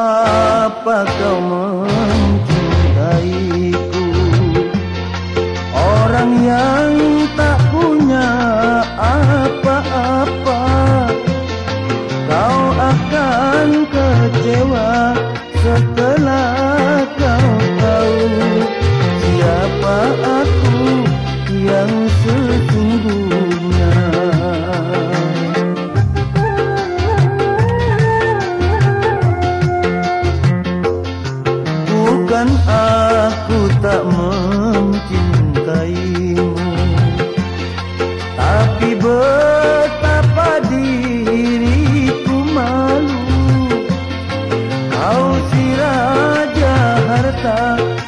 apa kau kita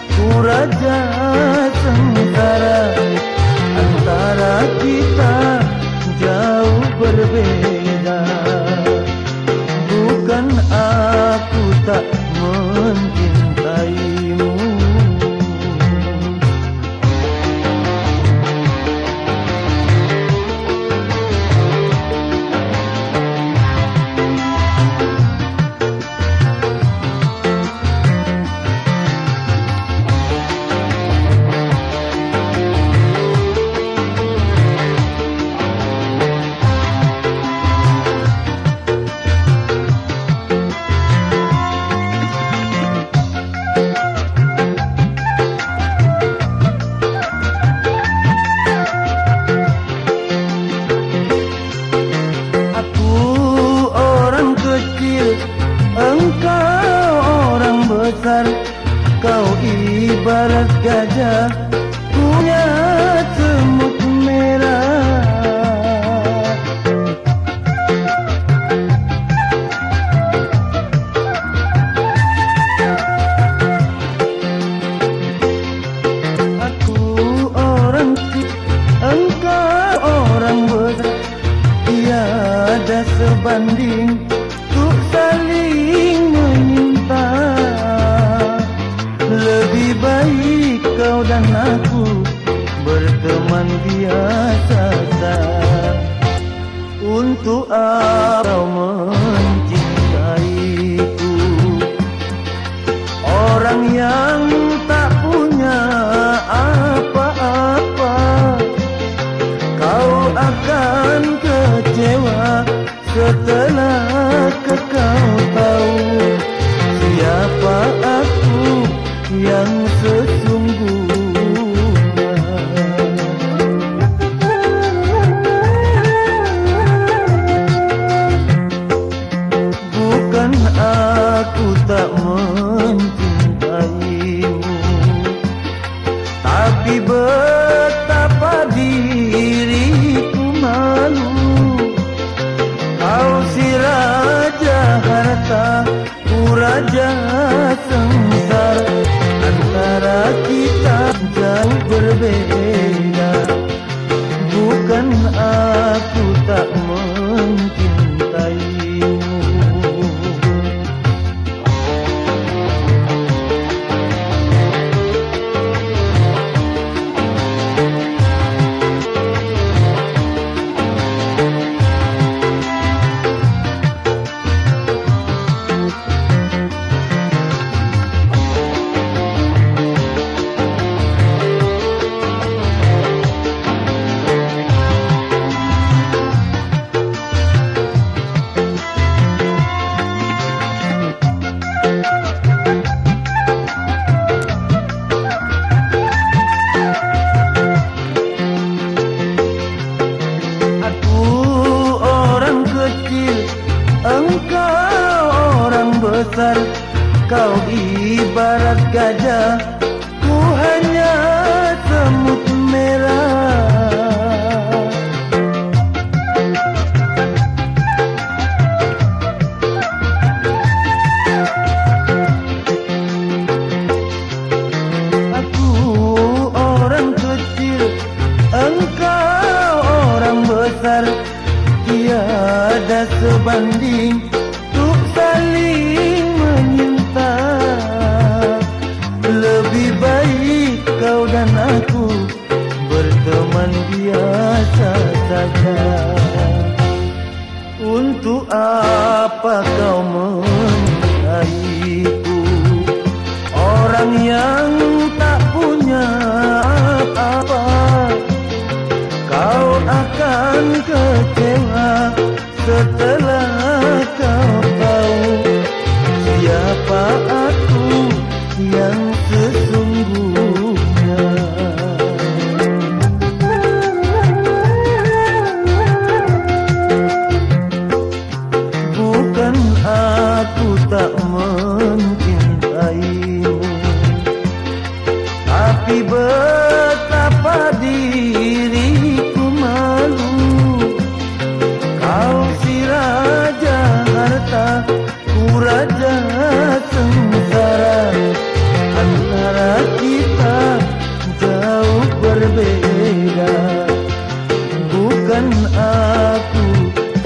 Lebih baik kau dan aku Berteman biasa Untuk apa kau orang besar Kau ibarat gajah Ku hanya semut merah. Aku orang kecil Engkau orang besar Tiada sebanding cuman biasa saja Untuk apa kau mencariku Orang yang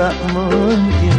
tak mungkin